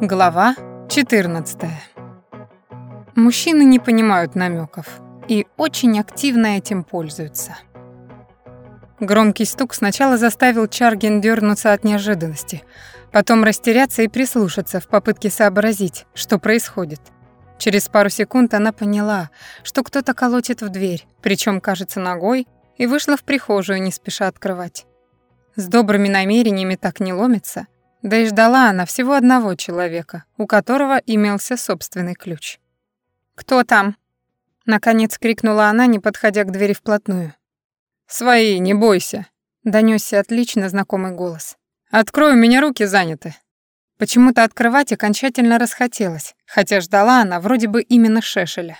Глава 14. Мужчины не понимают намеков и очень активно этим пользуются. Громкий стук сначала заставил Чаргин дернуться от неожиданности, потом растеряться и прислушаться в попытке сообразить, что происходит. Через пару секунд она поняла, что кто-то колотит в дверь, причем, кажется, ногой, и вышла в прихожую, не спеша открывать. С добрыми намерениями так не ломится, да и ждала она всего одного человека, у которого имелся собственный ключ. «Кто там?» Наконец крикнула она, не подходя к двери вплотную. «Свои, не бойся», — донёсся отлично знакомый голос. «Открой, у меня руки заняты». Почему-то открывать окончательно расхотелось, хотя ждала она вроде бы именно Шешеля.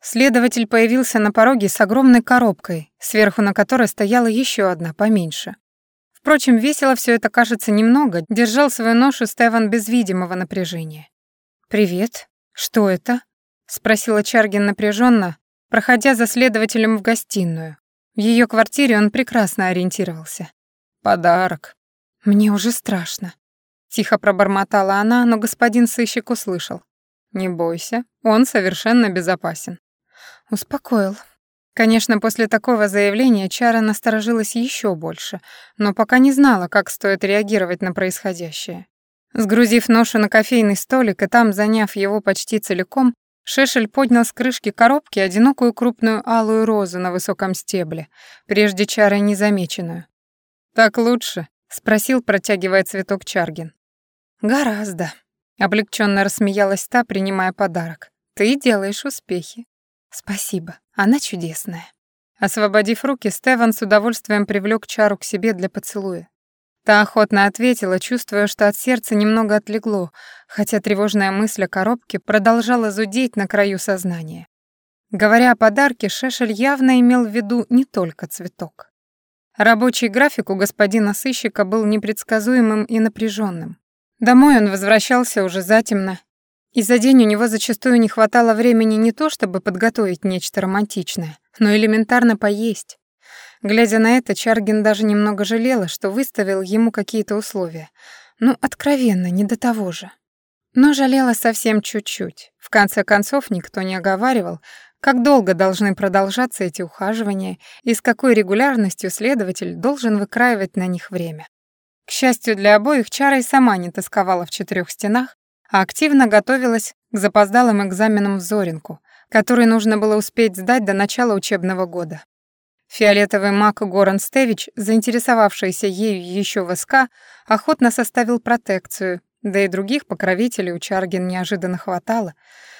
Следователь появился на пороге с огромной коробкой, сверху на которой стояла еще одна, поменьше. Впрочем, весело все это, кажется, немного, держал свою ношу Стеван без видимого напряжения. «Привет. Что это?» — спросила Чаргин напряженно, проходя за следователем в гостиную. В ее квартире он прекрасно ориентировался. «Подарок». «Мне уже страшно», — тихо пробормотала она, но господин сыщик услышал. «Не бойся, он совершенно безопасен». Успокоил. Конечно, после такого заявления Чара насторожилась еще больше, но пока не знала, как стоит реагировать на происходящее. Сгрузив ношу на кофейный столик и там заняв его почти целиком, Шешель поднял с крышки коробки одинокую крупную алую розу на высоком стебле, прежде Чарой незамеченную. «Так лучше?» — спросил, протягивая цветок Чаргин. «Гораздо», — облегченно рассмеялась та, принимая подарок. «Ты делаешь успехи». «Спасибо, она чудесная». Освободив руки, Стеван с удовольствием привлек Чару к себе для поцелуя. Та охотно ответила, чувствуя, что от сердца немного отлегло, хотя тревожная мысль о коробке продолжала зудеть на краю сознания. Говоря о подарке, Шешель явно имел в виду не только цветок. Рабочий график у господина сыщика был непредсказуемым и напряженным. Домой он возвращался уже затемно, и за день у него зачастую не хватало времени не то, чтобы подготовить нечто романтичное, но элементарно поесть. Глядя на это, Чаргин даже немного жалела, что выставил ему какие-то условия. Ну, откровенно, не до того же. Но жалела совсем чуть-чуть. В конце концов, никто не оговаривал, как долго должны продолжаться эти ухаживания и с какой регулярностью следователь должен выкраивать на них время. К счастью для обоих, Чара и сама не тосковала в четырех стенах, а активно готовилась к запоздалым экзаменам в Зоринку, который нужно было успеть сдать до начала учебного года. Фиолетовый маг Горан Стевич, заинтересовавшийся ею еще в СК, охотно составил протекцию, да и других покровителей у Чаргин неожиданно хватало,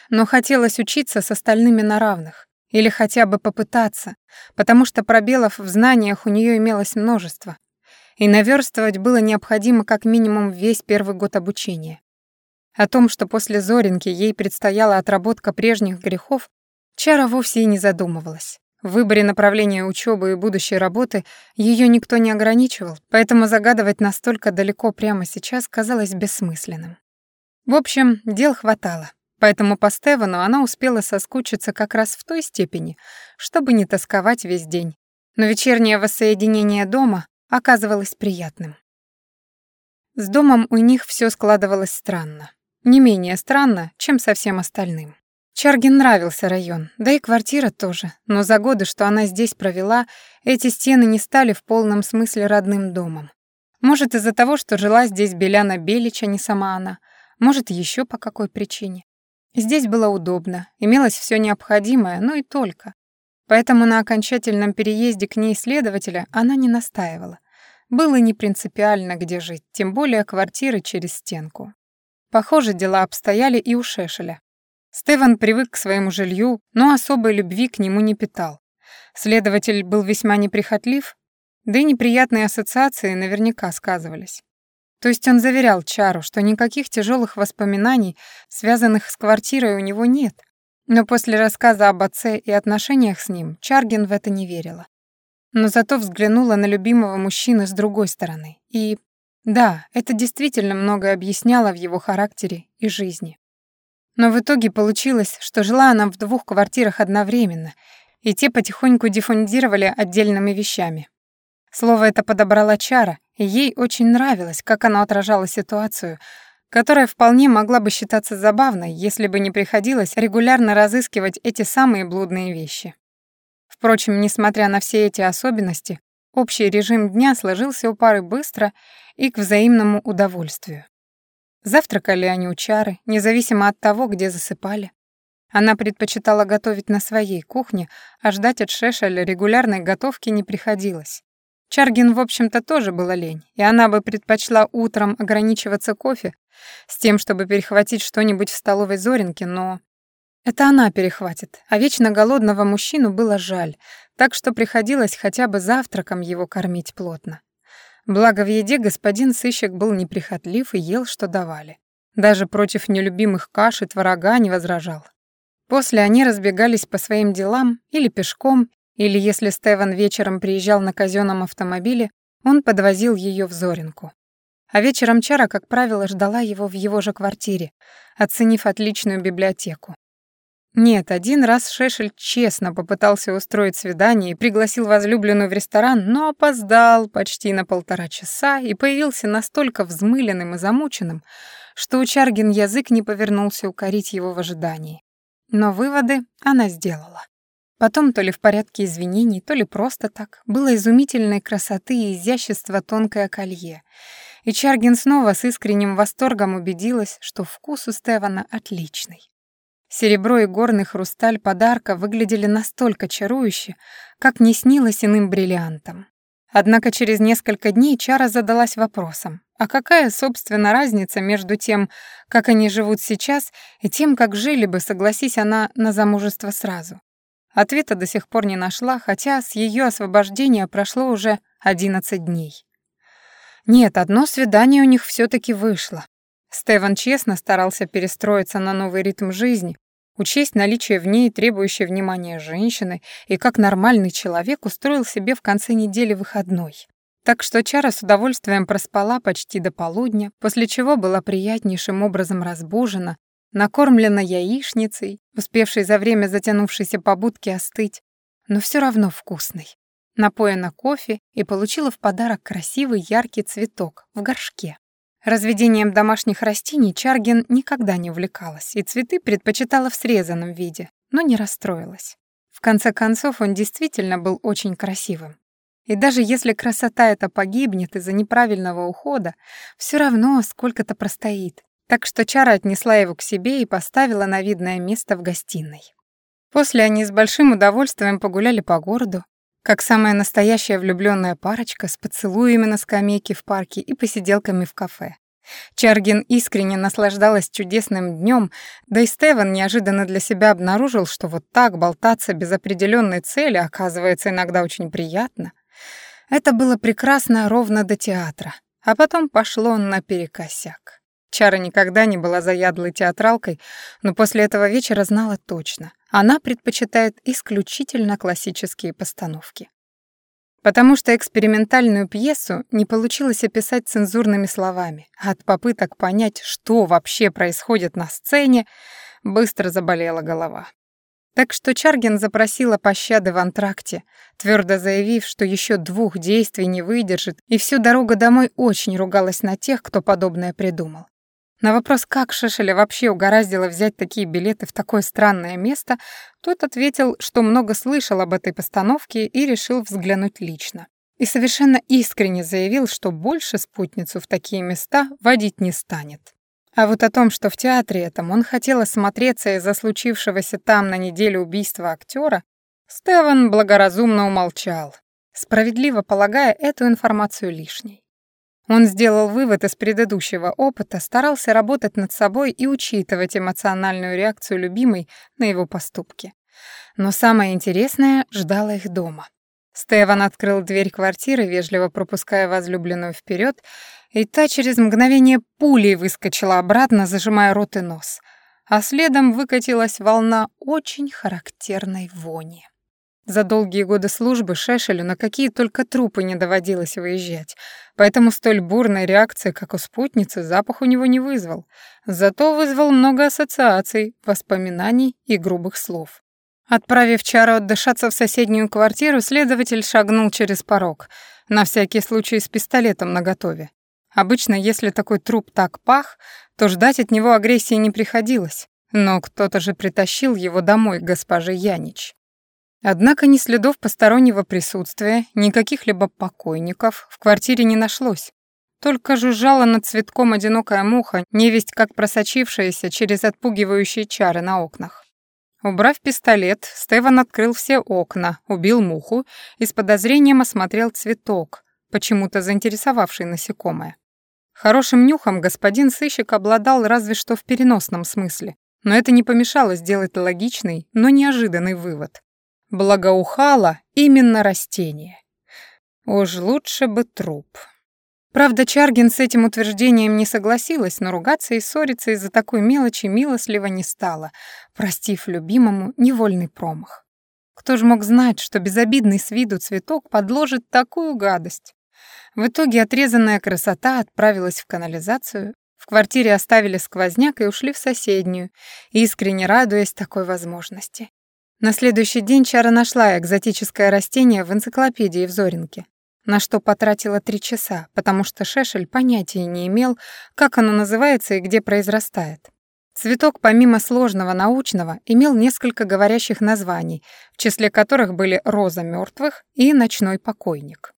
но хотелось учиться с остальными на равных, или хотя бы попытаться, потому что пробелов в знаниях у нее имелось множество, и наверстывать было необходимо как минимум весь первый год обучения. О том, что после Зоринки ей предстояла отработка прежних грехов, Чара вовсе и не задумывалась. В выборе направления учебы и будущей работы ее никто не ограничивал, поэтому загадывать настолько далеко прямо сейчас казалось бессмысленным. В общем, дел хватало, поэтому по Стевану она успела соскучиться как раз в той степени, чтобы не тосковать весь день. Но вечернее воссоединение дома оказывалось приятным. С домом у них все складывалось странно. Не менее странно, чем со всем остальным. Чаргин нравился район, да и квартира тоже, но за годы, что она здесь провела, эти стены не стали в полном смысле родным домом. Может, из-за того, что жила здесь Беляна Белич, а не сама она, может, еще по какой причине. Здесь было удобно, имелось все необходимое, но и только. Поэтому на окончательном переезде к ней следователя она не настаивала. Было не принципиально, где жить, тем более квартиры через стенку. Похоже, дела обстояли и у Шешеля. Стеван привык к своему жилью, но особой любви к нему не питал. Следователь был весьма неприхотлив, да и неприятные ассоциации наверняка сказывались. То есть он заверял Чару, что никаких тяжелых воспоминаний, связанных с квартирой, у него нет. Но после рассказа об отце и отношениях с ним Чаргин в это не верила. Но зато взглянула на любимого мужчину с другой стороны и да, это действительно многое объясняло в его характере и жизни. Но в итоге получилось, что жила она в двух квартирах одновременно, и те потихоньку диффундировали отдельными вещами. Слово это подобрала Чара, и ей очень нравилось, как оно отражало ситуацию, которая вполне могла бы считаться забавной, если бы не приходилось регулярно разыскивать эти самые блудные вещи. Впрочем, несмотря на все эти особенности, общий режим дня сложился у пары быстро и к взаимному удовольствию. Завтракали они у Чары, независимо от того, где засыпали. Она предпочитала готовить на своей кухне, а ждать от Шешеля регулярной готовки не приходилось. Чаргин, в общем-то, тоже была лень, и она бы предпочла утром ограничиваться кофе с тем, чтобы перехватить что-нибудь в столовой Зоринке, но... Это она перехватит, а вечно голодного мужчину было жаль, так что приходилось хотя бы завтраком его кормить плотно. Благо в еде господин сыщик был неприхотлив и ел, что давали. Даже против нелюбимых каш и творога не возражал. После они разбегались по своим делам или пешком, или если Стеван вечером приезжал на казенном автомобиле, он подвозил ее в Зоринку. А вечером Чара, как правило, ждала его в его же квартире, оценив отличную библиотеку. Нет, один раз Шешель честно попытался устроить свидание и пригласил возлюбленную в ресторан, но опоздал почти на полтора часа и появился настолько взмыленным и замученным, что у Чаргин язык не повернулся укорить его в ожидании. Но выводы она сделала. Потом то ли в порядке извинений, то ли просто так, было изумительной красоты и изящества тонкое колье. И Чаргин снова с искренним восторгом убедилась, что вкус у Стевана отличный. Серебро и горный хрусталь подарка выглядели настолько чарующе, как не снилось иным бриллиантом. Однако через несколько дней Чара задалась вопросом, а какая, собственно, разница между тем, как они живут сейчас, и тем, как жили бы, согласись она на замужество сразу? Ответа до сих пор не нашла, хотя с ее освобождения прошло уже 11 дней. Нет, одно свидание у них все таки вышло. Стеван честно старался перестроиться на новый ритм жизни, учесть наличие в ней требующей внимания женщины и как нормальный человек устроил себе в конце недели выходной. Так что Чара с удовольствием проспала почти до полудня, после чего была приятнейшим образом разбужена, накормлена яичницей, успевшей за время затянувшейся побудки остыть, но все равно вкусной. Напоена кофе и получила в подарок красивый яркий цветок в горшке. Разведением домашних растений Чаргин никогда не увлекалась и цветы предпочитала в срезанном виде, но не расстроилась. В конце концов, он действительно был очень красивым. И даже если красота эта погибнет из-за неправильного ухода, все равно сколько-то простоит. Так что Чара отнесла его к себе и поставила на видное место в гостиной. После они с большим удовольствием погуляли по городу, как самая настоящая влюбленная парочка с поцелуями на скамейке в парке и посиделками в кафе. Чаргин искренне наслаждалась чудесным днем, да и Стеван неожиданно для себя обнаружил, что вот так болтаться без определенной цели оказывается иногда очень приятно. Это было прекрасно ровно до театра, а потом пошло наперекосяк. Чара никогда не была заядлой театралкой, но после этого вечера знала точно. Она предпочитает исключительно классические постановки. Потому что экспериментальную пьесу не получилось описать цензурными словами, а от попыток понять, что вообще происходит на сцене, быстро заболела голова. Так что Чаргин запросила пощады в антракте, твердо заявив, что еще двух действий не выдержит, и всю дорогу домой очень ругалась на тех, кто подобное придумал. На вопрос, как Шешеля вообще угораздило взять такие билеты в такое странное место, тот ответил, что много слышал об этой постановке и решил взглянуть лично. И совершенно искренне заявил, что больше спутницу в такие места водить не станет. А вот о том, что в театре этом он хотел осмотреться из-за случившегося там на неделю убийства актера, Стеван благоразумно умолчал, справедливо полагая эту информацию лишней. Он сделал вывод из предыдущего опыта, старался работать над собой и учитывать эмоциональную реакцию любимой на его поступки. Но самое интересное ждало их дома. Стеван открыл дверь квартиры, вежливо пропуская возлюбленную вперед, и та через мгновение пулей выскочила обратно, зажимая рот и нос, а следом выкатилась волна очень характерной вони. За долгие годы службы Шешелю на какие только трупы не доводилось выезжать, поэтому столь бурной реакции, как у спутницы, запах у него не вызвал. Зато вызвал много ассоциаций, воспоминаний и грубых слов. Отправив Чару отдышаться в соседнюю квартиру, следователь шагнул через порог, на всякий случай с пистолетом наготове. Обычно, если такой труп так пах, то ждать от него агрессии не приходилось. Но кто-то же притащил его домой к госпоже Янич. Однако ни следов постороннего присутствия, ни каких-либо покойников в квартире не нашлось. Только жужжала над цветком одинокая муха, невесть как просочившаяся через отпугивающие чары на окнах. Убрав пистолет, Стефан открыл все окна, убил муху и с подозрением осмотрел цветок, почему-то заинтересовавший насекомое. Хорошим нюхом господин сыщик обладал разве что в переносном смысле, но это не помешало сделать логичный, но неожиданный вывод. Благоухало именно растение. Уж лучше бы труп. Правда, Чаргин с этим утверждением не согласилась, но ругаться и ссориться из-за такой мелочи милостливо не стала, простив любимому невольный промах. Кто же мог знать, что безобидный с виду цветок подложит такую гадость? В итоге отрезанная красота отправилась в канализацию, в квартире оставили сквозняк и ушли в соседнюю, искренне радуясь такой возможности. На следующий день Чара нашла экзотическое растение в энциклопедии в Зоринке на что потратила три часа, потому что Шешель понятия не имел, как оно называется и где произрастает. Цветок, помимо сложного научного, имел несколько говорящих названий, в числе которых были «роза мертвых» и «ночной покойник».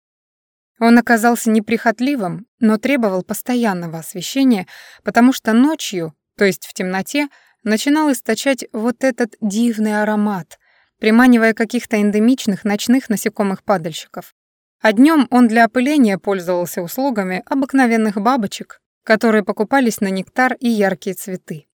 Он оказался неприхотливым, но требовал постоянного освещения, потому что ночью, то есть в темноте, начинал источать вот этот дивный аромат, приманивая каких-то эндемичных ночных насекомых-падальщиков. А днем он для опыления пользовался услугами обыкновенных бабочек, которые покупались на нектар и яркие цветы.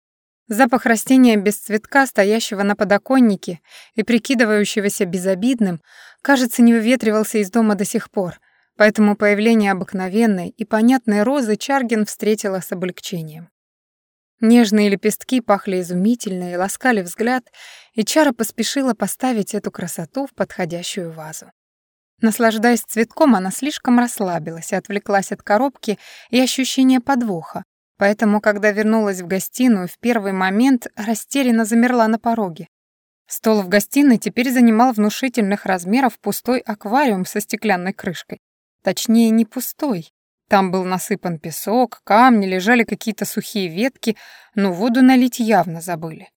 Запах растения без цветка, стоящего на подоконнике и прикидывающегося безобидным, кажется, не выветривался из дома до сих пор, поэтому появление обыкновенной и понятной розы Чаргин встретила с облегчением. Нежные лепестки пахли изумительно и ласкали взгляд, и Чара поспешила поставить эту красоту в подходящую вазу. Наслаждаясь цветком, она слишком расслабилась и отвлеклась от коробки и ощущения подвоха, поэтому, когда вернулась в гостиную, в первый момент растерянно замерла на пороге. Стол в гостиной теперь занимал внушительных размеров пустой аквариум со стеклянной крышкой. Точнее, не пустой. Там был насыпан песок, камни, лежали какие-то сухие ветки, но воду налить явно забыли.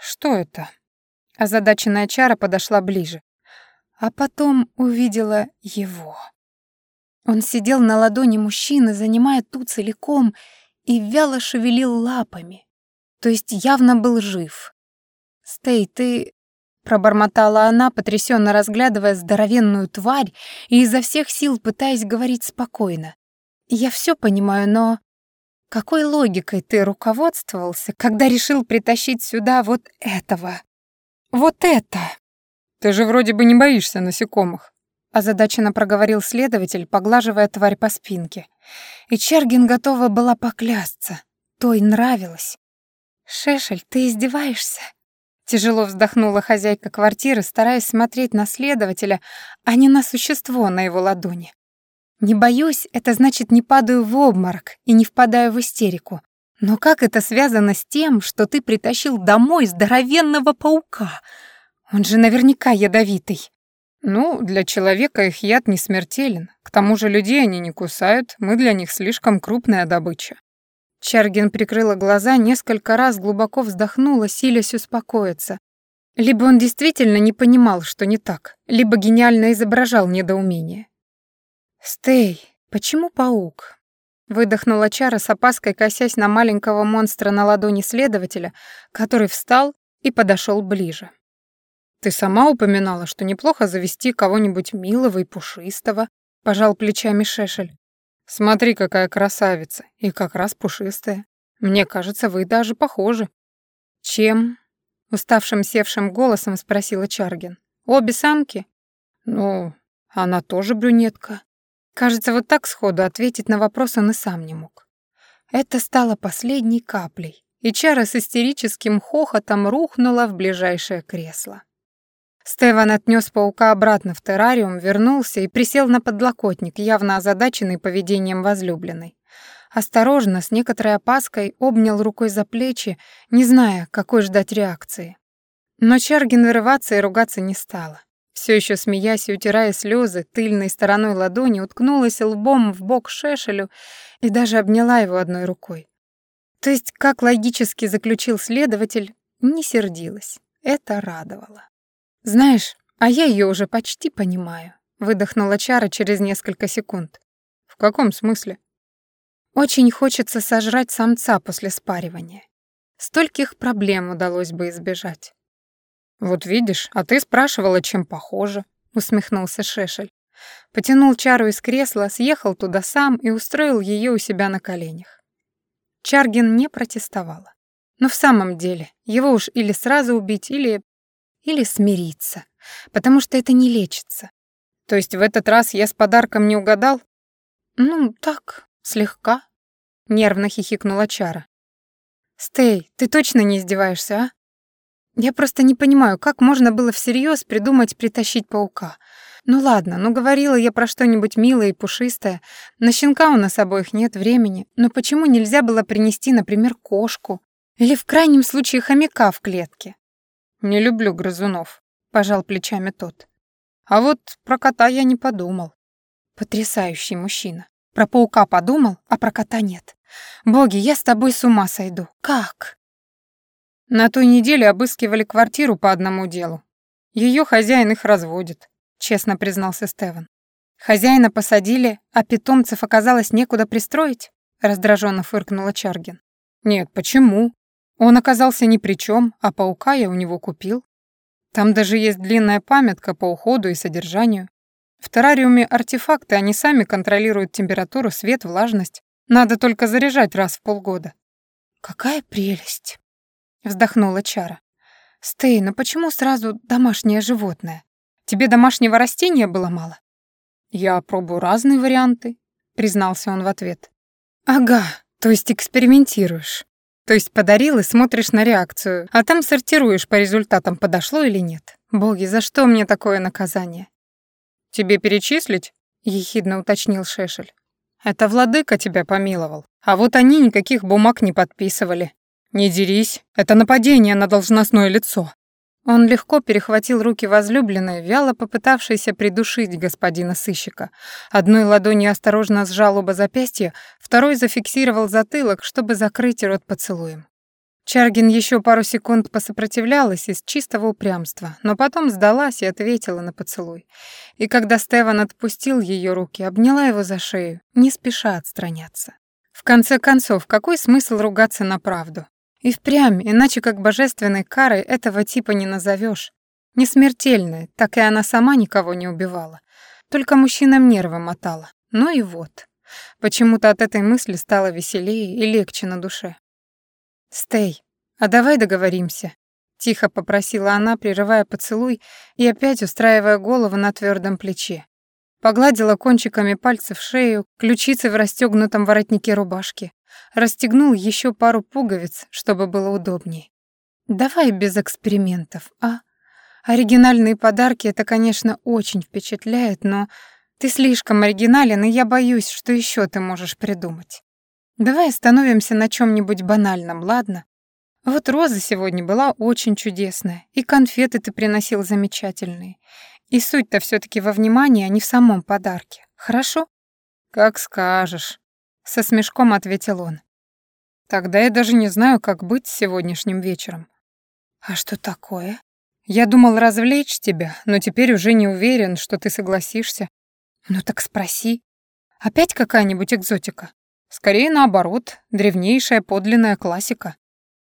«Что это?» Озадаченная чара подошла ближе а потом увидела его. Он сидел на ладони мужчины, занимая ту целиком, и вяло шевелил лапами, то есть явно был жив. «Стей, ты...» — пробормотала она, потрясенно разглядывая здоровенную тварь и изо всех сил пытаясь говорить спокойно. «Я все понимаю, но...» Какой логикой ты руководствовался, когда решил притащить сюда вот этого? Вот это! Ты же вроде бы не боишься насекомых. Озадаченно проговорил следователь, поглаживая тварь по спинке. И Чергин готова была поклясться. Той нравилось. «Шешель, ты издеваешься?» Тяжело вздохнула хозяйка квартиры, стараясь смотреть на следователя, а не на существо на его ладони. «Не боюсь, это значит не падаю в обморок и не впадаю в истерику. Но как это связано с тем, что ты притащил домой здоровенного паука?» Он же наверняка ядовитый. Ну, для человека их яд не смертелен. К тому же людей они не кусают, мы для них слишком крупная добыча. Чаргин прикрыла глаза, несколько раз глубоко вздохнула, силясь успокоиться. Либо он действительно не понимал, что не так, либо гениально изображал недоумение. «Стей, почему паук?» Выдохнула Чара с опаской, косясь на маленького монстра на ладони следователя, который встал и подошел ближе. Ты сама упоминала, что неплохо завести кого-нибудь милого и пушистого, пожал плечами Шешель. Смотри, какая красавица, и как раз пушистая. Мне кажется, вы даже похожи. Чем? Уставшим севшим голосом спросила Чаргин. Обе самки? Ну, она тоже брюнетка. Кажется, вот так сходу ответить на вопрос он и сам не мог. Это стало последней каплей, и Чара с истерическим хохотом рухнула в ближайшее кресло. Стеван отнес паука обратно в террариум, вернулся и присел на подлокотник, явно озадаченный поведением возлюбленной. Осторожно, с некоторой опаской, обнял рукой за плечи, не зная, какой ждать реакции. Но Чаргин вырываться и ругаться не стала. Все еще смеясь и утирая слезы, тыльной стороной ладони уткнулась лбом в бок Шешелю и даже обняла его одной рукой. То есть, как логически заключил следователь, не сердилась. Это радовало. «Знаешь, а я ее уже почти понимаю», — выдохнула Чара через несколько секунд. «В каком смысле?» «Очень хочется сожрать самца после спаривания. Стольких проблем удалось бы избежать». «Вот видишь, а ты спрашивала, чем похоже», — усмехнулся Шешель. Потянул Чару из кресла, съехал туда сам и устроил ее у себя на коленях. Чаргин не протестовала. Но в самом деле, его уж или сразу убить, или... или смириться, потому что это не лечится. То есть в этот раз я с подарком не угадал? Ну, так, слегка. Нервно хихикнула Чара. Стей, ты точно не издеваешься, а? Я просто не понимаю, как можно было всерьез придумать притащить паука. Ну ладно, ну говорила я про что-нибудь милое и пушистое. На щенка у нас обоих нет времени. Но почему нельзя было принести, например, кошку? Или в крайнем случае хомяка в клетке? Не люблю грызунов, пожал плечами тот. А вот про кота я не подумал. Потрясающий мужчина. Про паука подумал, а про кота нет. Боги, я с тобой с ума сойду. Как? На той неделе обыскивали квартиру по одному делу. Ее хозяин их разводит, честно признался Стеван. Хозяина посадили, а питомцев оказалось некуда пристроить? раздраженно фыркнула Чаргин. Нет, почему? Он оказался ни при чем, а паука я у него купил. Там даже есть длинная памятка по уходу и содержанию. В террариуме артефакты, они сами контролируют температуру, свет, влажность. Надо только заряжать раз в полгода. Какая прелесть! Вздохнула Чара. «Стей, но почему сразу домашнее животное? Тебе домашнего растения было мало?» «Я пробую разные варианты», — признался он в ответ. «Ага, то есть экспериментируешь. То есть подарил и смотришь на реакцию, а там сортируешь по результатам, подошло или нет. Боги, за что мне такое наказание?» «Тебе перечислить?» — ехидно уточнил Шешель. «Это владыка тебя помиловал, а вот они никаких бумаг не подписывали, «Не дерись, это нападение на должностное лицо». Он легко перехватил руки возлюбленной, вяло попытавшейся придушить господина сыщика. Одной ладонью осторожно сжал оба запястья, второй зафиксировал затылок, чтобы закрыть рот поцелуем. Чаргин еще пару секунд посопротивлялась из чистого упрямства, но потом сдалась и ответила на поцелуй. И когда Стеван отпустил ее руки, обняла его за шею, не спеша отстраняться. В конце концов, какой смысл ругаться на правду? И впрямь, иначе как божественной карой этого типа не назовешь. Не смертельной, так и она сама никого не убивала. Только мужчинам нервы мотала. Ну и вот. Почему-то от этой мысли стало веселее и легче на душе. «Стей, а давай договоримся», — тихо попросила она, прерывая поцелуй и опять устраивая голову на твердом плече. Погладила кончиками пальцев шею, ключицы в расстегнутом воротнике рубашки, расстегнул еще пару пуговиц, чтобы было удобнее. Давай без экспериментов, а? Оригинальные подарки это, конечно, очень впечатляет, но ты слишком оригинален, и я боюсь, что еще ты можешь придумать. Давай остановимся на чем нибудь банальном, ладно? Вот роза сегодня была очень чудесная, и конфеты ты приносил замечательные. И суть-то все таки во внимании, а не в самом подарке. Хорошо? Как скажешь со смешком ответил он. Тогда я даже не знаю, как быть сегодняшним вечером. А что такое? Я думал развлечь тебя, но теперь уже не уверен, что ты согласишься. Ну так спроси. Опять какая-нибудь экзотика? Скорее наоборот, древнейшая подлинная классика.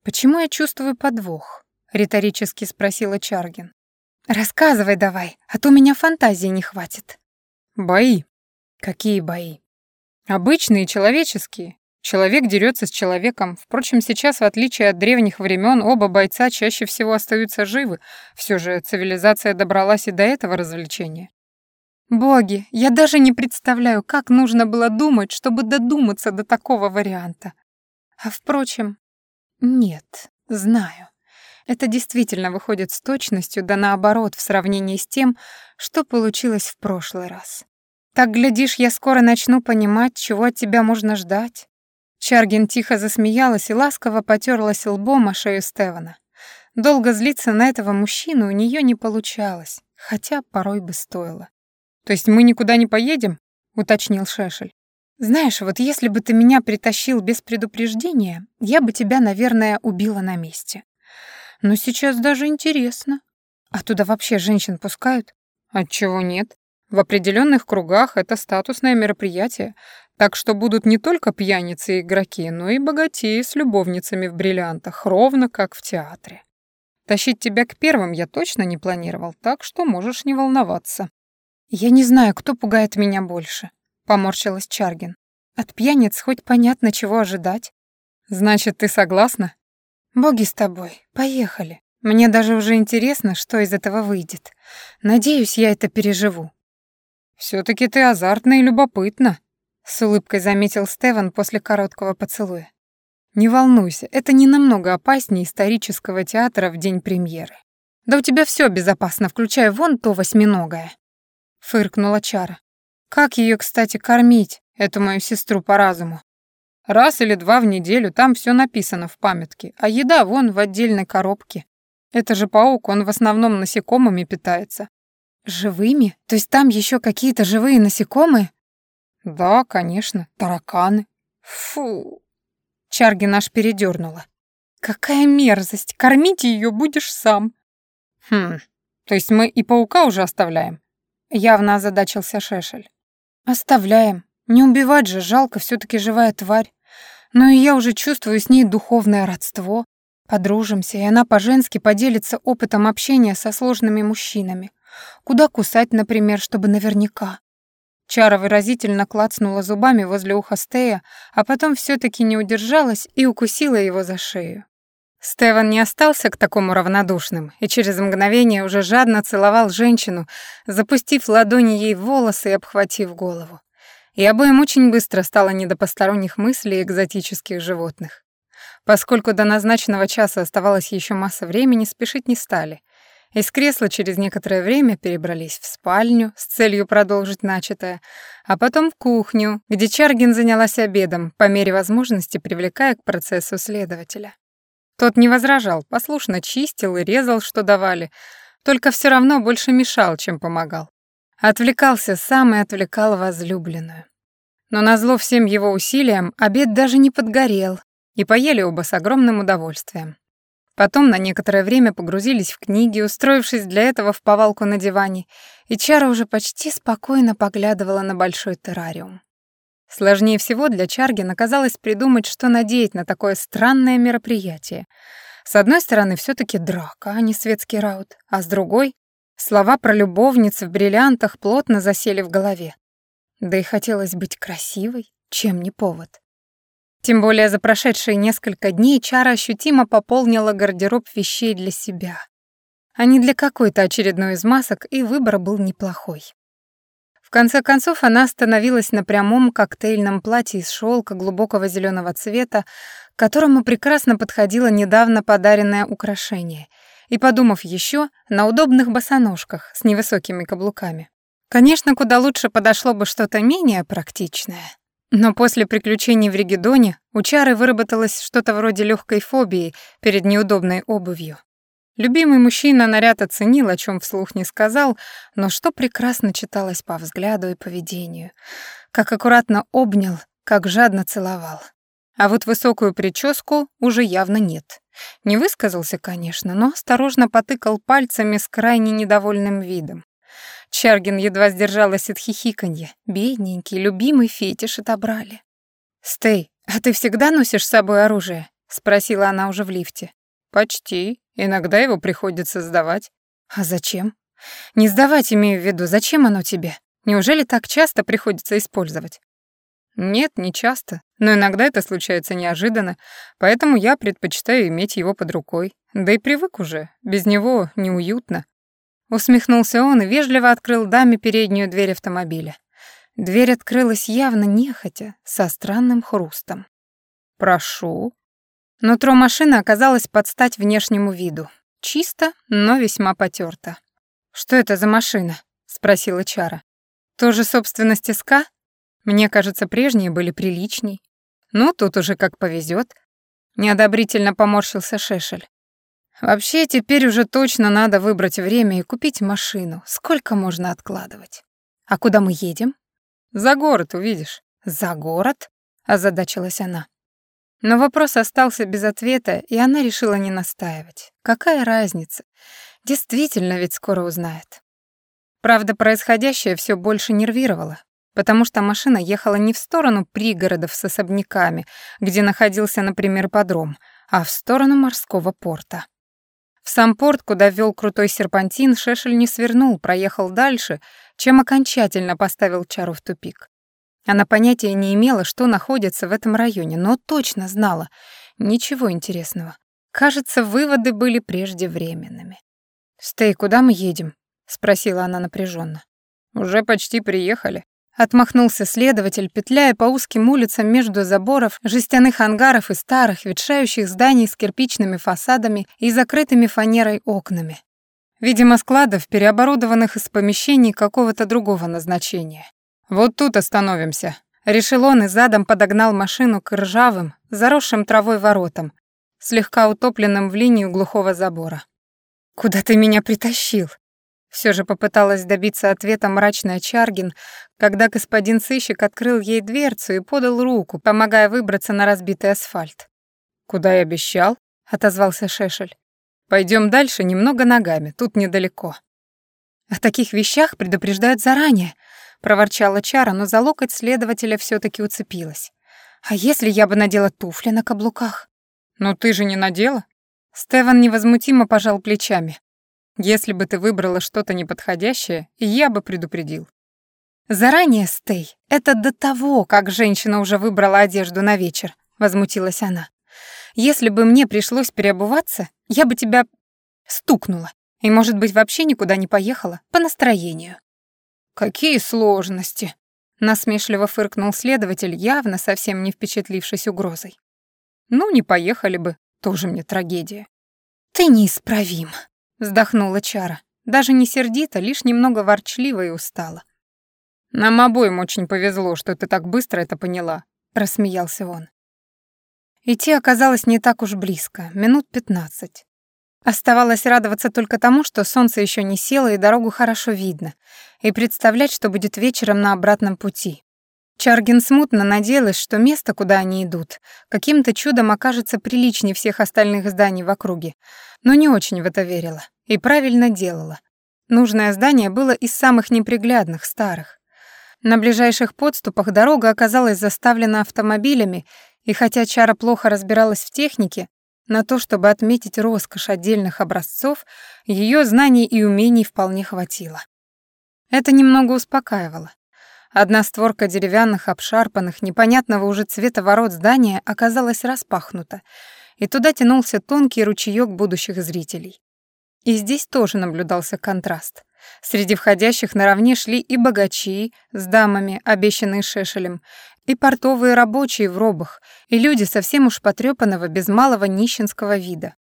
Почему я чувствую подвох? риторически спросила Чаргин. Рассказывай давай, а то у меня фантазии не хватит. Бои. Какие бои? Обычные, человеческие. Человек дерется с человеком. Впрочем, сейчас, в отличие от древних времен, оба бойца чаще всего остаются живы. Все же цивилизация добралась и до этого развлечения. Боги, я даже не представляю, как нужно было думать, чтобы додуматься до такого варианта. А впрочем, нет, знаю. Это действительно выходит с точностью, да наоборот, в сравнении с тем, что получилось в прошлый раз. Так, глядишь, я скоро начну понимать, чего от тебя можно ждать». Чаргин тихо засмеялась и ласково потерлась лбом о шею Стевана. Долго злиться на этого мужчину у нее не получалось, хотя порой бы стоило. «То есть мы никуда не поедем?» — уточнил Шешель. «Знаешь, вот если бы ты меня притащил без предупреждения, я бы тебя, наверное, убила на месте. Но сейчас даже интересно. А туда вообще женщин пускают?» «Отчего нет? В определенных кругах это статусное мероприятие, так что будут не только пьяницы и игроки, но и богатеи с любовницами в бриллиантах, ровно как в театре. Тащить тебя к первым я точно не планировал, так что можешь не волноваться». «Я не знаю, кто пугает меня больше», — поморщилась Чаргин. «От пьяниц хоть понятно, чего ожидать». «Значит, ты согласна?» «Боги с тобой, поехали. Мне даже уже интересно, что из этого выйдет. Надеюсь, я это переживу». Все таки ты азартна и любопытна», — с улыбкой заметил Стеван после короткого поцелуя. «Не волнуйся, это не намного опаснее исторического театра в день премьеры. Да у тебя все безопасно, включая вон то восьминогое», — фыркнула Чара. «Как ее, кстати, кормить, эту мою сестру по разуму?» Раз или два в неделю, там все написано в памятке, а еда вон в отдельной коробке. Это же паук, он в основном насекомыми питается. Живыми? То есть там еще какие-то живые насекомые? Да, конечно, тараканы. Фу. Чарги наш передернула. Какая мерзость, кормить ее будешь сам. Хм, то есть мы и паука уже оставляем? Явно озадачился Шешель. Оставляем. Не убивать же, жалко, все таки живая тварь. Но и я уже чувствую с ней духовное родство. Подружимся, и она по-женски поделится опытом общения со сложными мужчинами. Куда кусать, например, чтобы наверняка. Чара выразительно клацнула зубами возле уха Стея, а потом все таки не удержалась и укусила его за шею. Стеван не остался к такому равнодушным и через мгновение уже жадно целовал женщину, запустив ладони ей в волосы и обхватив голову. И обоим очень быстро стало не до посторонних мыслей экзотических животных. Поскольку до назначенного часа оставалось еще масса времени, спешить не стали. Из кресла через некоторое время перебрались в спальню с целью продолжить начатое, а потом в кухню, где Чаргин занялась обедом, по мере возможности привлекая к процессу следователя. Тот не возражал, послушно чистил и резал, что давали, только все равно больше мешал, чем помогал. Отвлекался сам и отвлекал возлюбленную. Но назло всем его усилиям обед даже не подгорел, и поели оба с огромным удовольствием. Потом на некоторое время погрузились в книги, устроившись для этого в повалку на диване, и Чара уже почти спокойно поглядывала на большой террариум. Сложнее всего для Чарги оказалось придумать, что надеть на такое странное мероприятие. С одной стороны, все таки драка, а не светский раут, а с другой Слова про любовниц в бриллиантах плотно засели в голове. Да и хотелось быть красивой, чем не повод. Тем более за прошедшие несколько дней Чара ощутимо пополнила гардероб вещей для себя, а не для какой-то очередной из масок, и выбор был неплохой. В конце концов, она остановилась на прямом коктейльном платье из шелка глубокого зеленого цвета, которому прекрасно подходило недавно подаренное украшение — и, подумав еще, на удобных босоножках с невысокими каблуками. Конечно, куда лучше подошло бы что-то менее практичное. Но после приключений в Ригедоне у Чары выработалось что-то вроде легкой фобии перед неудобной обувью. Любимый мужчина наряд оценил, о чем вслух не сказал, но что прекрасно читалось по взгляду и поведению. Как аккуратно обнял, как жадно целовал. А вот высокую прическу уже явно нет. Не высказался, конечно, но осторожно потыкал пальцами с крайне недовольным видом. Чаргин едва сдержалась от хихиканья. Бедненький, любимый фетиш отобрали. «Стей, а ты всегда носишь с собой оружие?» — спросила она уже в лифте. «Почти. Иногда его приходится сдавать». «А зачем?» «Не сдавать, имею в виду. Зачем оно тебе? Неужели так часто приходится использовать?» Нет, не часто, но иногда это случается неожиданно, поэтому я предпочитаю иметь его под рукой. Да и привык уже, без него неуютно. Усмехнулся он и вежливо открыл даме переднюю дверь автомобиля. Дверь открылась явно нехотя, со странным хрустом. «Прошу». Нутро машины оказалось под стать внешнему виду. Чисто, но весьма потёрто. «Что это за машина?» — спросила Чара. «Тоже собственность СК?» Мне кажется, прежние были приличней. Ну, тут уже как повезет. Неодобрительно поморщился Шешель. Вообще, теперь уже точно надо выбрать время и купить машину. Сколько можно откладывать? А куда мы едем? За город, увидишь. За город? Озадачилась она. Но вопрос остался без ответа, и она решила не настаивать. Какая разница? Действительно ведь скоро узнает. Правда, происходящее все больше нервировало, потому что машина ехала не в сторону пригородов с особняками, где находился, например, подром, а в сторону морского порта. В сам порт, куда вел крутой серпантин, Шешель не свернул, проехал дальше, чем окончательно поставил Чару в тупик. Она понятия не имела, что находится в этом районе, но точно знала. Ничего интересного. Кажется, выводы были преждевременными. «Стей, куда мы едем?» — спросила она напряженно. «Уже почти приехали», Отмахнулся следователь, петляя по узким улицам между заборов, жестяных ангаров и старых, ветшающих зданий с кирпичными фасадами и закрытыми фанерой окнами. Видимо, складов, переоборудованных из помещений какого-то другого назначения. «Вот тут остановимся», Решил он и задом подогнал машину к ржавым, заросшим травой воротам, слегка утопленным в линию глухого забора. «Куда ты меня притащил?» Все же попыталась добиться ответа мрачная Чаргин, когда господин сыщик открыл ей дверцу и подал руку, помогая выбраться на разбитый асфальт. «Куда я обещал?» — отозвался Шешель. Пойдем дальше немного ногами, тут недалеко». «О таких вещах предупреждают заранее», — проворчала Чара, но за локоть следователя все таки уцепилась. «А если я бы надела туфли на каблуках?» «Но ты же не надела?» Стеван невозмутимо пожал плечами. Если бы ты выбрала что-то неподходящее, я бы предупредил. Заранее, Стей, это до того, как женщина уже выбрала одежду на вечер, возмутилась она. Если бы мне пришлось переобуваться, я бы тебя стукнула и, может быть, вообще никуда не поехала по настроению. Какие сложности, насмешливо фыркнул следователь, явно совсем не впечатлившись угрозой. Ну, не поехали бы, тоже мне трагедия. Ты неисправим, Вздохнула Чара. Даже не сердито, лишь немного ворчливо и устала. «Нам обоим очень повезло, что ты так быстро это поняла», — рассмеялся он. Идти оказалось не так уж близко, минут пятнадцать. Оставалось радоваться только тому, что солнце еще не село и дорогу хорошо видно, и представлять, что будет вечером на обратном пути. Чаргин смутно надеялась, что место, куда они идут, каким-то чудом окажется приличнее всех остальных зданий в округе, но не очень в это верила и правильно делала. Нужное здание было из самых неприглядных, старых. На ближайших подступах дорога оказалась заставлена автомобилями, и хотя Чара плохо разбиралась в технике, на то, чтобы отметить роскошь отдельных образцов, ее знаний и умений вполне хватило. Это немного успокаивало. Одна створка деревянных, обшарпанных, непонятного уже цвета ворот здания оказалась распахнута, и туда тянулся тонкий ручеёк будущих зрителей. И здесь тоже наблюдался контраст. Среди входящих наравне шли и богачи с дамами, обещанные шешелем, и портовые рабочие в робах, и люди совсем уж потрёпанного, без малого нищенского вида.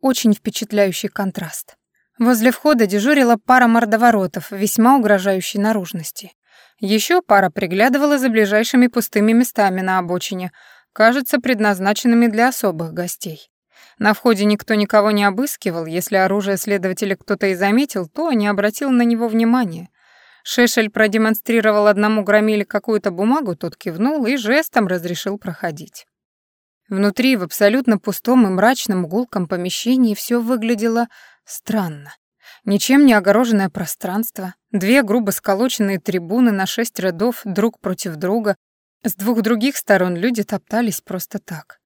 Очень впечатляющий контраст. Возле входа дежурила пара мордоворотов весьма угрожающей наружности. Еще пара приглядывала за ближайшими пустыми местами на обочине, кажется, предназначенными для особых гостей. На входе никто никого не обыскивал, если оружие следователя кто-то и заметил, то не обратил на него внимания. Шешель продемонстрировал одному громиле какую-то бумагу, тот кивнул и жестом разрешил проходить. Внутри, в абсолютно пустом и мрачном гулком помещении, все выглядело странно. Ничем не огороженное пространство, две грубо сколоченные трибуны на шесть рядов друг против друга. С двух других сторон люди топтались просто так.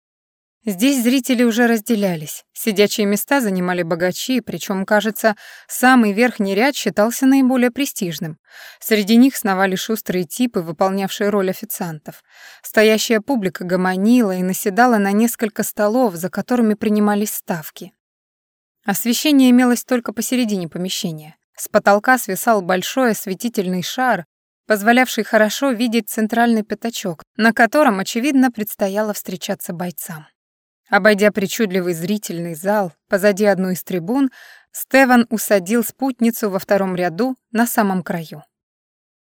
Здесь зрители уже разделялись. Сидячие места занимали богачи, причем, кажется, самый верхний ряд считался наиболее престижным. Среди них сновали шустрые типы, выполнявшие роль официантов. Стоящая публика гомонила и наседала на несколько столов, за которыми принимались ставки. Освещение имелось только посередине помещения. С потолка свисал большой осветительный шар, позволявший хорошо видеть центральный пятачок, на котором, очевидно, предстояло встречаться бойцам. Обойдя причудливый зрительный зал, позади одной из трибун, Стеван усадил спутницу во втором ряду на самом краю.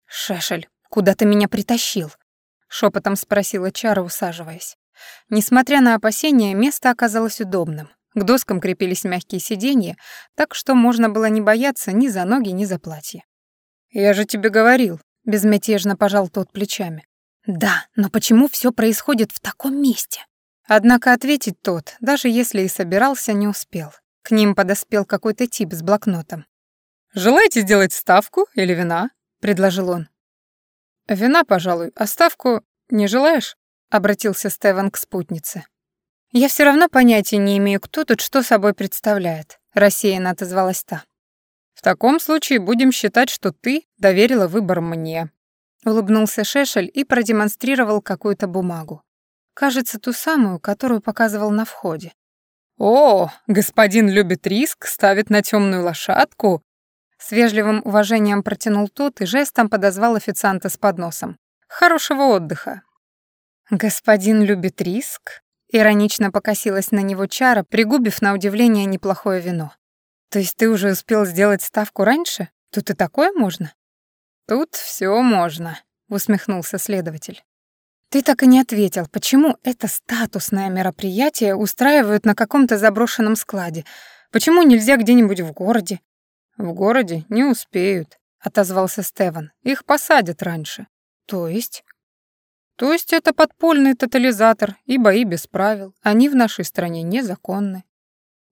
«Шешель, куда ты меня притащил?» — шепотом спросила Чара, усаживаясь. Несмотря на опасения, место оказалось удобным. К доскам крепились мягкие сиденья, так что можно было не бояться ни за ноги, ни за платье. «Я же тебе говорил», — безмятежно пожал тот плечами. «Да, но почему все происходит в таком месте?» Однако ответить тот, даже если и собирался, не успел. К ним подоспел какой-то тип с блокнотом. «Желаете сделать ставку или вина?» — предложил он. «Вина, пожалуй, а ставку не желаешь?» — обратился Стеван к спутнице. «Я все равно понятия не имею, кто тут что собой представляет», — рассеянно отозвалась та. «В таком случае будем считать, что ты доверила выбор мне», — улыбнулся Шешель и продемонстрировал какую-то бумагу. Кажется, ту самую, которую показывал на входе. «О, господин любит риск, ставит на темную лошадку», с вежливым уважением протянул тот и жестом подозвал официанта с подносом. «Хорошего отдыха». «Господин любит риск?» Иронично покосилась на него Чара, пригубив на удивление неплохое вино. «То есть ты уже успел сделать ставку раньше? Тут и такое можно?» «Тут все можно», — усмехнулся следователь. «Ты так и не ответил, почему это статусное мероприятие устраивают на каком-то заброшенном складе? Почему нельзя где-нибудь в городе? «В городе не успеют», — отозвался Стеван. «Их посадят раньше». «То есть?» «То есть это подпольный тотализатор и бои без правил. Они в нашей стране незаконны».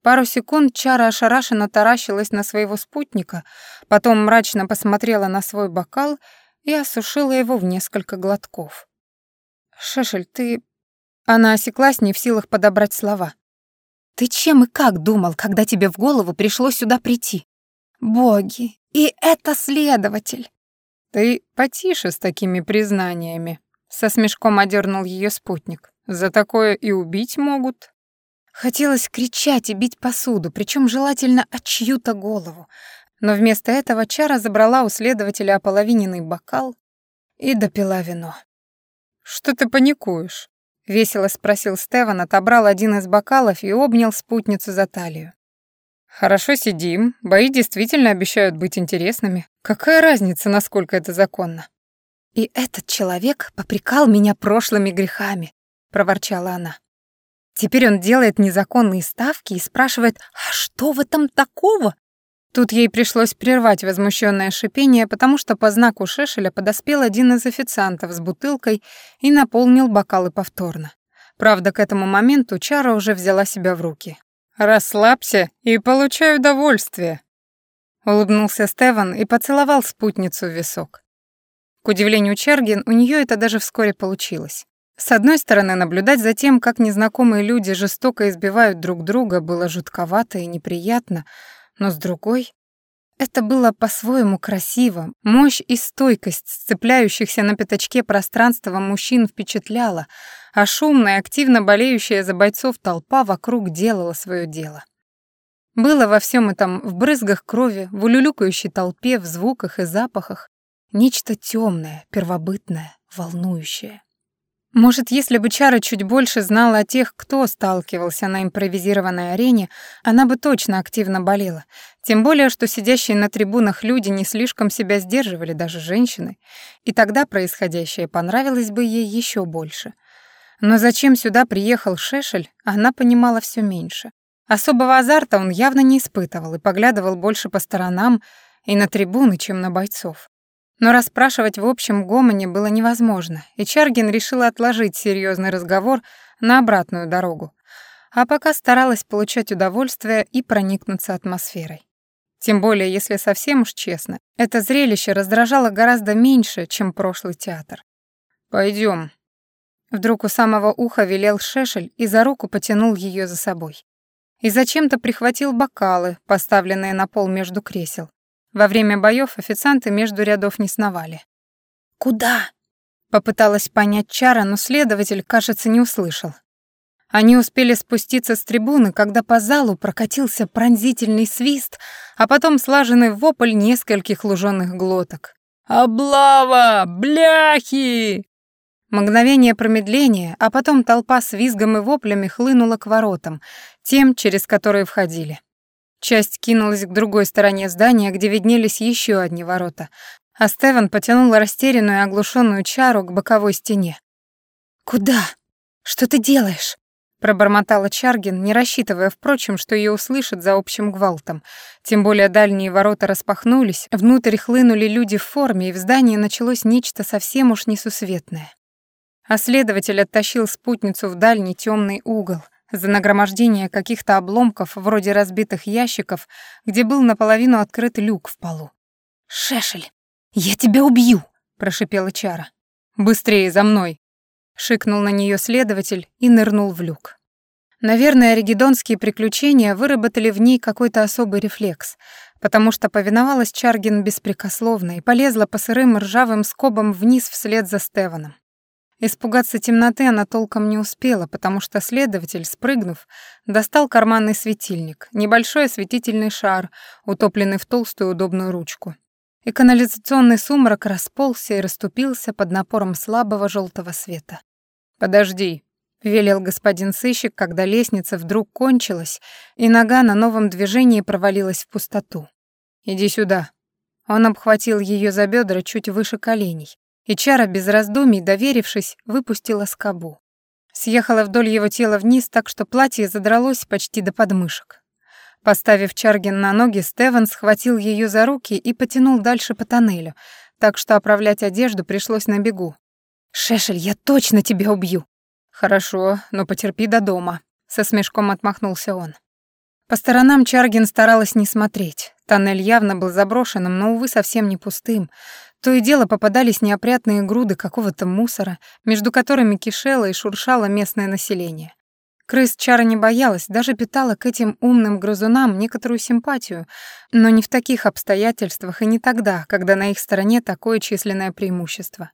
Пару секунд Чара ошарашенно таращилась на своего спутника, потом мрачно посмотрела на свой бокал и осушила его в несколько глотков. «Шешель, ты...» Она осеклась, не в силах подобрать слова. «Ты чем и как думал, когда тебе в голову пришло сюда прийти? Боги, и это следователь. Ты потише с такими признаниями, со смешком одернул ее спутник. За такое и убить могут. Хотелось кричать и бить посуду, причем желательно от чью-то голову. Но вместо этого Чара забрала у следователя ополовиненный бокал и допила вино. «Что ты паникуешь?» — весело спросил Стеван, отобрал один из бокалов и обнял спутницу за талию. Хорошо сидим. Бои действительно обещают быть интересными. Какая разница, насколько это законно? И этот человек попрекал меня прошлыми грехами, проворчала она. Теперь он делает незаконные ставки и спрашивает: "А что в этом такого?" Тут ей пришлось прервать возмущенное шипение, потому что по знаку Шешеля подоспел один из официантов с бутылкой и наполнил бокалы повторно. Правда, к этому моменту Чара уже взяла себя в руки. «Расслабься и получай удовольствие», — улыбнулся Стеван и поцеловал спутницу в висок. К удивлению Чаргин, у нее это даже вскоре получилось. С одной стороны, наблюдать за тем, как незнакомые люди жестоко избивают друг друга, было жутковато и неприятно, но с другой... Это было по-своему красиво. Мощь и стойкость сцепляющихся на пятачке пространства мужчин впечатляла, а шумная, активно болеющая за бойцов толпа вокруг делала свое дело. Было во всем этом в брызгах крови, в улюлюкающей толпе, в звуках и запахах нечто темное, первобытное, волнующее. Может, если бы Чара чуть больше знала о тех, кто сталкивался на импровизированной арене, она бы точно активно болела. Тем более, что сидящие на трибунах люди не слишком себя сдерживали, даже женщины. И тогда происходящее понравилось бы ей еще больше. Но зачем сюда приехал Шешель, она понимала все меньше. Особого азарта он явно не испытывал и поглядывал больше по сторонам и на трибуны, чем на бойцов. Но расспрашивать в общем гомоне было невозможно, и Чаргин решила отложить серьезный разговор на обратную дорогу, а пока старалась получать удовольствие и проникнуться атмосферой. Тем более, если совсем уж честно, это зрелище раздражало гораздо меньше, чем прошлый театр. Пойдем. Вдруг у самого уха велел Шешель и за руку потянул ее за собой. И зачем-то прихватил бокалы, поставленные на пол между кресел, во время боев официанты между рядов не сновали. «Куда?» — попыталась понять Чара, но следователь, кажется, не услышал. Они успели спуститься с трибуны, когда по залу прокатился пронзительный свист, а потом слаженный вопль нескольких лужёных глоток. «Облава! Бляхи!» Мгновение промедления, а потом толпа с визгом и воплями хлынула к воротам, тем, через которые входили. Часть кинулась к другой стороне здания, где виднелись еще одни ворота, а Стеван потянул растерянную и оглушенную чару к боковой стене. «Куда? Что ты делаешь?» Пробормотала Чаргин, не рассчитывая, впрочем, что ее услышат за общим гвалтом. Тем более дальние ворота распахнулись, внутрь хлынули люди в форме, и в здании началось нечто совсем уж несусветное. А следователь оттащил спутницу в дальний темный угол, за нагромождение каких-то обломков, вроде разбитых ящиков, где был наполовину открыт люк в полу. «Шешель, я тебя убью!» — прошипела Чара. «Быстрее, за мной!» — шикнул на нее следователь и нырнул в люк. Наверное, регидонские приключения выработали в ней какой-то особый рефлекс, потому что повиновалась Чаргин беспрекословно и полезла по сырым ржавым скобам вниз вслед за Стеваном. Испугаться темноты она толком не успела, потому что следователь, спрыгнув, достал карманный светильник, небольшой осветительный шар, утопленный в толстую удобную ручку. И канализационный сумрак расползся и расступился под напором слабого желтого света. «Подожди», — велел господин сыщик, когда лестница вдруг кончилась, и нога на новом движении провалилась в пустоту. «Иди сюда». Он обхватил ее за бедра чуть выше коленей, и Чара, без раздумий, доверившись, выпустила скобу. Съехала вдоль его тела вниз, так что платье задралось почти до подмышек. Поставив Чаргин на ноги, Стеван схватил ее за руки и потянул дальше по тоннелю, так что оправлять одежду пришлось на бегу. «Шешель, я точно тебя убью!» «Хорошо, но потерпи до дома», — со смешком отмахнулся он. По сторонам Чаргин старалась не смотреть. Тоннель явно был заброшенным, но, увы, совсем не пустым. То и дело попадались неопрятные груды какого-то мусора, между которыми кишело и шуршало местное население. Крыс Чара не боялась, даже питала к этим умным грызунам некоторую симпатию, но не в таких обстоятельствах и не тогда, когда на их стороне такое численное преимущество.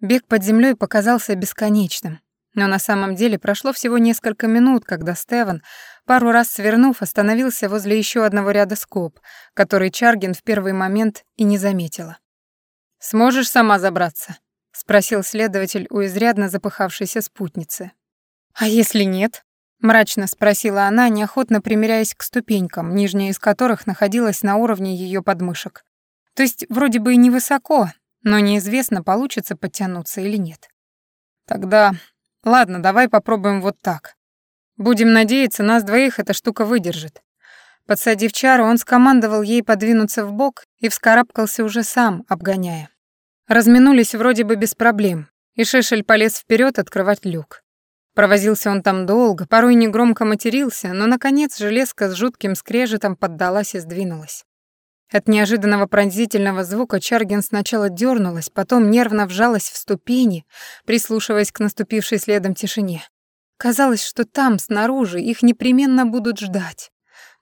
Бег под землей показался бесконечным, но на самом деле прошло всего несколько минут, когда Стеван, пару раз свернув, остановился возле еще одного ряда скоб, который Чаргин в первый момент и не заметила. «Сможешь сама забраться?» — спросил следователь у изрядно запыхавшейся спутницы. «А если нет?» — мрачно спросила она, неохотно примиряясь к ступенькам, нижняя из которых находилась на уровне ее подмышек. То есть вроде бы и невысоко, но неизвестно, получится подтянуться или нет. «Тогда... Ладно, давай попробуем вот так. Будем надеяться, нас двоих эта штука выдержит. Подсадив чару, он скомандовал ей подвинуться в бок и вскарабкался уже сам, обгоняя. Разминулись вроде бы без проблем, и Шешель полез вперед открывать люк. Провозился он там долго, порой негромко матерился, но, наконец, железка с жутким скрежетом поддалась и сдвинулась. От неожиданного пронзительного звука Чаргин сначала дернулась, потом нервно вжалась в ступени, прислушиваясь к наступившей следом тишине. Казалось, что там, снаружи, их непременно будут ждать.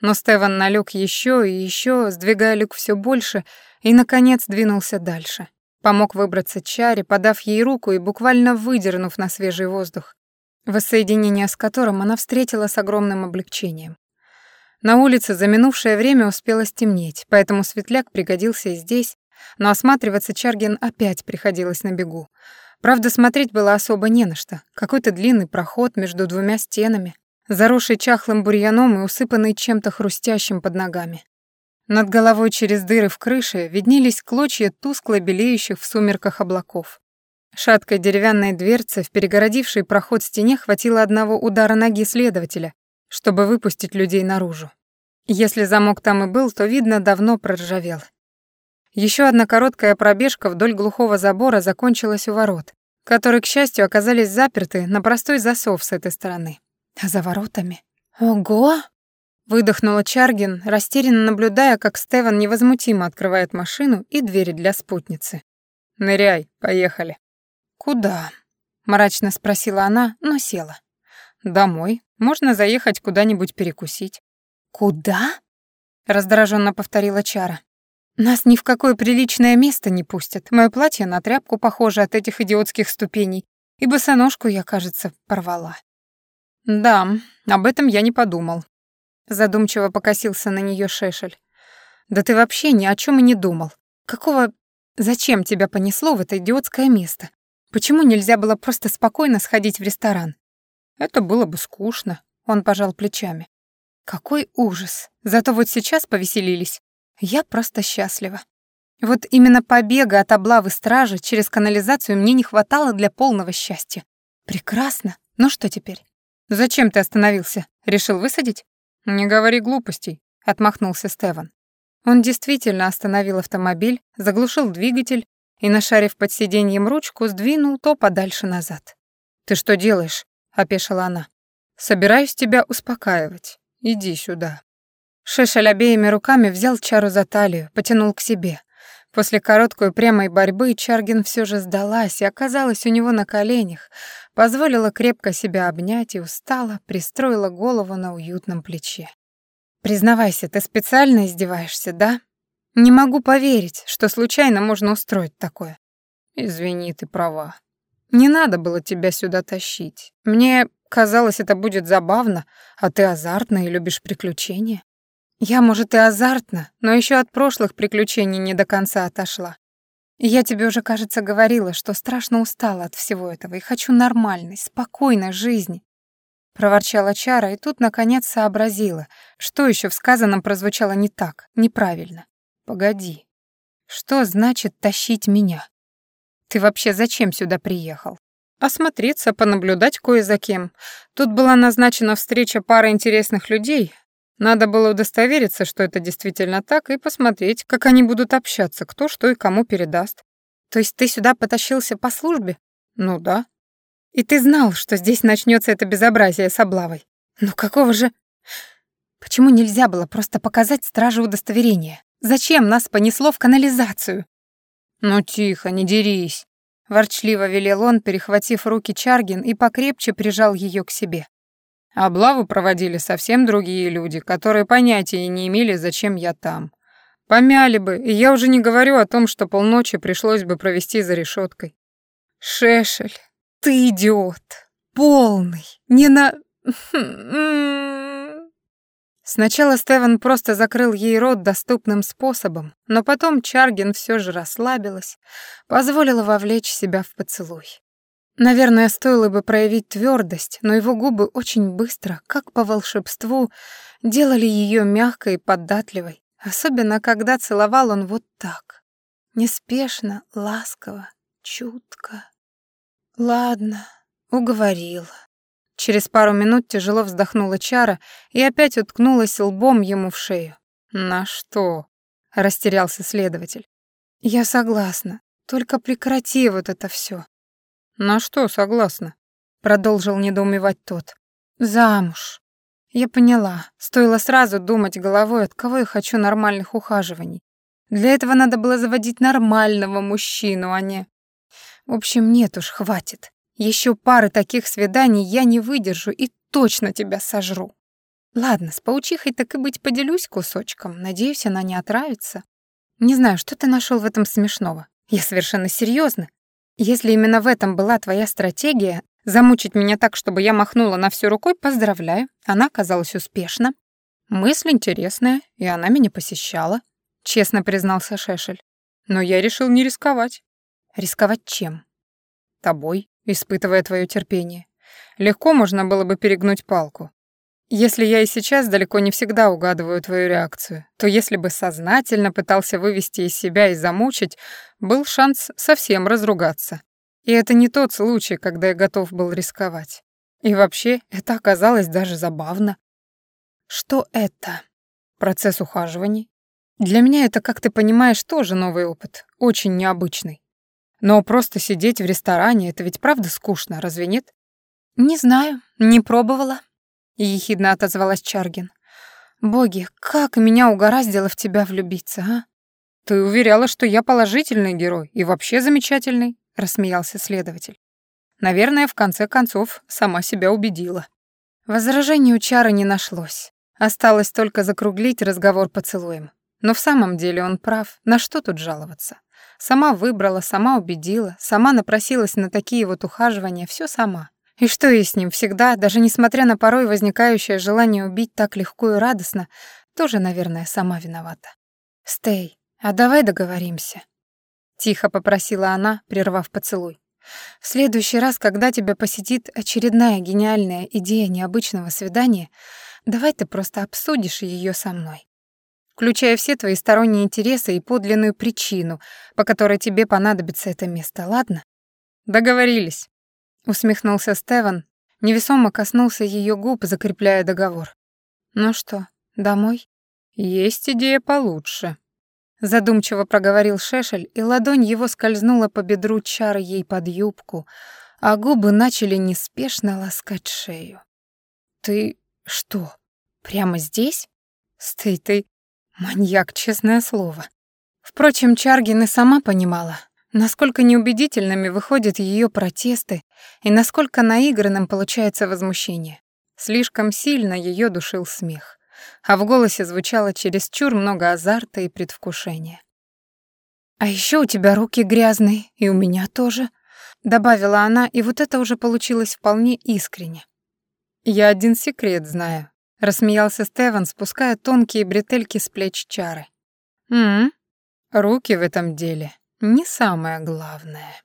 Но Стеван налег еще и еще, сдвигая люк все больше, и, наконец, двинулся дальше. Помог выбраться Чаре, подав ей руку и буквально выдернув на свежий воздух, воссоединение с которым она встретила с огромным облегчением. На улице за минувшее время успело стемнеть, поэтому светляк пригодился и здесь, но осматриваться Чаргин опять приходилось на бегу. Правда, смотреть было особо не на что. Какой-то длинный проход между двумя стенами, заросший чахлым бурьяном и усыпанный чем-то хрустящим под ногами. Над головой через дыры в крыше виднелись клочья тускло белеющих в сумерках облаков. Шаткой деревянной дверцы, в перегородившей проход стене, хватило одного удара ноги следователя, чтобы выпустить людей наружу. Если замок там и был, то, видно, давно проржавел. Еще одна короткая пробежка вдоль глухого забора закончилась у ворот, которые, к счастью, оказались заперты на простой засов с этой стороны. А за воротами? Ого! Выдохнула Чаргин, растерянно наблюдая, как Стеван невозмутимо открывает машину и двери для спутницы. «Ныряй, поехали». «Куда?» — мрачно спросила она, но села. «Домой. Можно заехать куда-нибудь перекусить». «Куда?» — раздраженно повторила Чара. «Нас ни в какое приличное место не пустят. Мое платье на тряпку похоже от этих идиотских ступеней, и босоножку я, кажется, порвала». «Да, об этом я не подумал», — задумчиво покосился на нее Шешель. «Да ты вообще ни о чем и не думал. Какого... Зачем тебя понесло в это идиотское место? Почему нельзя было просто спокойно сходить в ресторан?» «Это было бы скучно», — он пожал плечами. «Какой ужас! Зато вот сейчас повеселились. Я просто счастлива. Вот именно побега от облавы стражи через канализацию мне не хватало для полного счастья. Прекрасно. Ну что теперь? Зачем ты остановился? Решил высадить? Не говори глупостей, отмахнулся Стеван. Он действительно остановил автомобиль, заглушил двигатель и, нашарив под сиденьем ручку, сдвинул то подальше назад. «Ты что делаешь?» — опешила она. «Собираюсь тебя успокаивать. Иди сюда». Шешель обеими руками взял Чару за талию, потянул к себе. После короткой прямой борьбы Чаргин все же сдалась и оказалась у него на коленях, позволила крепко себя обнять и устала, пристроила голову на уютном плече. «Признавайся, ты специально издеваешься, да? Не могу поверить, что случайно можно устроить такое». «Извини, ты права. Не надо было тебя сюда тащить. Мне казалось, это будет забавно, а ты азартна и любишь приключения». «Я, может, и азартна, но еще от прошлых приключений не до конца отошла. Я тебе уже, кажется, говорила, что страшно устала от всего этого и хочу нормальной, спокойной жизни проворчала Чара и тут наконец сообразила, что еще в сказанном прозвучало не так, неправильно. Погоди. Что значит тащить меня? Ты вообще зачем сюда приехал? Осмотреться, понаблюдать кое за кем. Тут была назначена встреча пары интересных людей. Надо было удостовериться, что это действительно так, и посмотреть, как они будут общаться, кто что и кому передаст. То есть ты сюда потащился по службе? Ну да. И ты знал, что здесь начнется это безобразие с облавой. Ну какого же... Почему нельзя было просто показать страже удостоверение? Зачем нас понесло в канализацию? Ну тихо, не дерись. Ворчливо велел он, перехватив руки Чаргин и покрепче прижал ее к себе. Облаву проводили совсем другие люди, которые понятия не имели, зачем я там. Помяли бы, и я уже не говорю о том, что полночи пришлось бы провести за решеткой. Шешель, ты идиот. Полный. Не на... Сначала Стевен просто закрыл ей рот доступным способом, но потом Чаргин все же расслабилась, позволила вовлечь себя в поцелуй. Наверное, стоило бы проявить твердость, но его губы очень быстро, как по волшебству, делали ее мягкой и податливой, особенно когда целовал он вот так. Неспешно, ласково, чутко. Ладно, уговорил. Через пару минут тяжело вздохнула Чара и опять уткнулась лбом ему в шею. «На что?» — растерялся следователь. «Я согласна. Только прекрати вот это все. «На что согласна?» — продолжил недоумевать тот. «Замуж. Я поняла. Стоило сразу думать головой, от кого я хочу нормальных ухаживаний. Для этого надо было заводить нормального мужчину, а не... В общем, нет уж, хватит. Еще пары таких свиданий я не выдержу и точно тебя сожру. Ладно, с паучихой так и быть поделюсь кусочком. Надеюсь, она не отравится. Не знаю, что ты нашел в этом смешного. Я совершенно серьезно. Если именно в этом была твоя стратегия, замучить меня так, чтобы я махнула на всю рукой, поздравляю. Она оказалась успешна. Мысль интересная, и она меня посещала, честно признался Шешель. Но я решил не рисковать. Рисковать чем? Тобой, испытывая твое терпение. Легко можно было бы перегнуть палку. Если я и сейчас далеко не всегда угадываю твою реакцию, то если бы сознательно пытался вывести из себя и замучить, был шанс совсем разругаться. И это не тот случай, когда я готов был рисковать. И вообще, это оказалось даже забавно. Что это? Процесс ухаживаний. Для меня это, как ты понимаешь, тоже новый опыт, очень необычный. Но просто сидеть в ресторане — это ведь правда скучно, разве нет? «Не знаю, не пробовала», — ехидно отозвалась Чаргин. «Боги, как меня угораздило в тебя влюбиться, а?» «Ты уверяла, что я положительный герой и вообще замечательный», — рассмеялся следователь. «Наверное, в конце концов, сама себя убедила». Возражений у Чары не нашлось. Осталось только закруглить разговор поцелуем. Но в самом деле он прав, на что тут жаловаться? Сама выбрала, сама убедила, сама напросилась на такие вот ухаживания, все сама. И что ей с ним всегда, даже несмотря на порой возникающее желание убить так легко и радостно, тоже, наверное, сама виновата. «Стей, а давай договоримся», — тихо попросила она, прервав поцелуй. «В следующий раз, когда тебя посетит очередная гениальная идея необычного свидания, давай ты просто обсудишь ее со мной включая все твои сторонние интересы и подлинную причину, по которой тебе понадобится это место, ладно? Договорились. Усмехнулся Стеван невесомо коснулся ее губ, закрепляя договор. «Ну что, домой?» «Есть идея получше», — задумчиво проговорил Шешель, и ладонь его скользнула по бедру чары ей под юбку, а губы начали неспешно ласкать шею. «Ты что, прямо здесь? Стый ты, маньяк, честное слово». Впрочем, Чаргин и сама понимала, насколько неубедительными выходят ее протесты и насколько наигранным получается возмущение. Слишком сильно ее душил смех, а в голосе звучало чересчур много азарта и предвкушения. «А еще у тебя руки грязные, и у меня тоже», — добавила она, и вот это уже получилось вполне искренне. «Я один секрет знаю», — рассмеялся Стеван, спуская тонкие бретельки с плеч чары. «М-м, руки в этом деле не самое главное.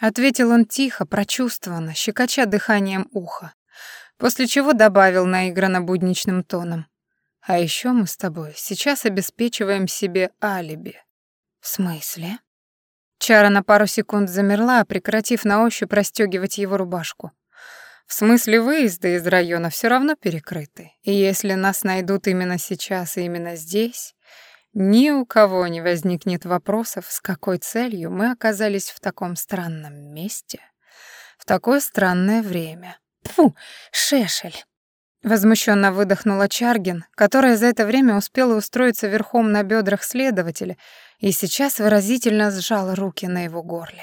Ответил он тихо, прочувствованно, щекоча дыханием уха, после чего добавил наигранно будничным тоном. «А еще мы с тобой сейчас обеспечиваем себе алиби». «В смысле?» Чара на пару секунд замерла, прекратив на ощупь расстёгивать его рубашку. «В смысле выезда из района все равно перекрыты, и если нас найдут именно сейчас и именно здесь, ни у кого не возникнет вопросов, с какой целью мы оказались в таком странном месте, в такое странное время. Фу, Шешель. Возмущенно выдохнула Чаргин, которая за это время успела устроиться верхом на бедрах следователя и сейчас выразительно сжала руки на его горле.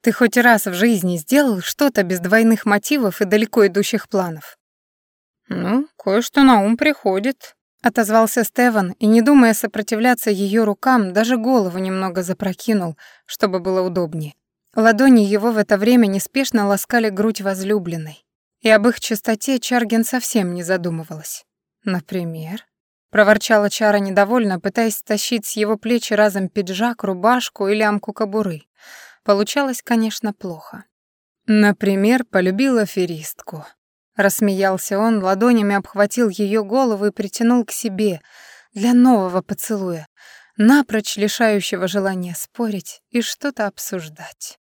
«Ты хоть раз в жизни сделал что-то без двойных мотивов и далеко идущих планов?» «Ну, кое-что на ум приходит», Отозвался Стеван и, не думая сопротивляться ее рукам, даже голову немного запрокинул, чтобы было удобнее. Ладони его в это время неспешно ласкали грудь возлюбленной. И об их чистоте Чаргин совсем не задумывалась. «Например?» — проворчала Чара недовольно, пытаясь стащить с его плечи разом пиджак, рубашку или лямку кобуры. Получалось, конечно, плохо. «Например, полюбила аферистку», Рассмеялся он, ладонями обхватил ее голову и притянул к себе для нового поцелуя, напрочь лишающего желания спорить и что-то обсуждать.